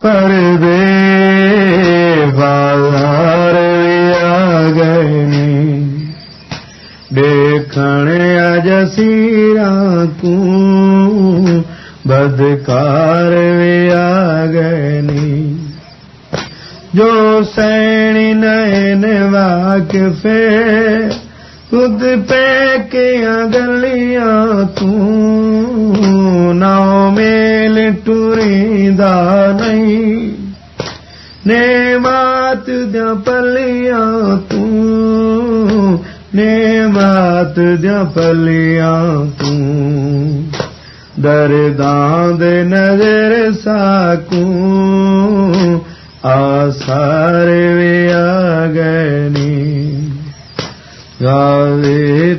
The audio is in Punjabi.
ਪਰਵੇ ਵਾਰ ਆ ਗਏ ਨੇ। ਦੇਖਣ ਅਜ ਸੀਰਾ ਕੂ ਬਦਕਾਰ ਵੇ ਆ ਗਏ ਨੇ। ਜੋ ਸੈਣੀ ਨੈਣ ਵਾਕਫੇ ਖੁਦ ਪੈ ਕੇ ਗਲੀਆਂ ਤੂੰ ने मात पलियां तूं। ने मात पलियां तूं। दर ਵੇ नज़र साकूं। ਨੀ ਗਾਵੇ